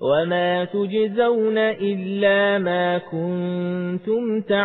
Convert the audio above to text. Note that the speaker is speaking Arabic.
وما تجزون إلا ما كنتم تعملون